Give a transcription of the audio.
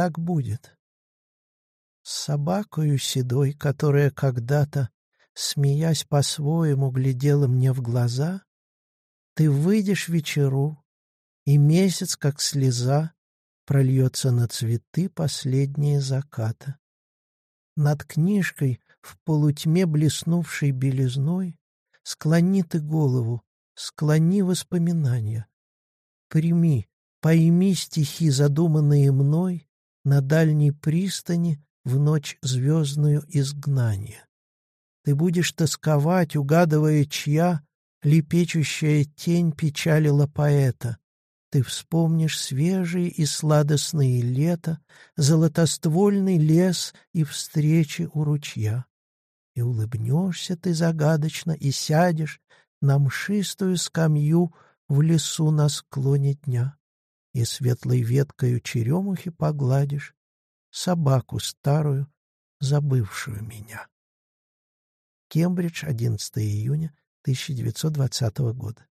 так будет. С собакою седой, которая когда-то, смеясь по-своему, глядела мне в глаза, ты выйдешь вечеру, и месяц, как слеза, прольется на цветы последние заката. Над книжкой, в полутьме блеснувшей белизной, склони ты голову, склони воспоминания. Прими, пойми стихи, задуманные мной на дальней пристани в ночь звездную изгнания. Ты будешь тосковать, угадывая, чья лепечущая тень печалила поэта. Ты вспомнишь свежие и сладостные лета, золотоствольный лес и встречи у ручья. И улыбнешься ты загадочно и сядешь на мшистую скамью в лесу на склоне дня, и светлой веткою черемухи погладишь собаку старую, забывшую меня. Кембридж, 11 июня 1920 года.